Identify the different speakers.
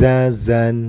Speaker 1: Zazan.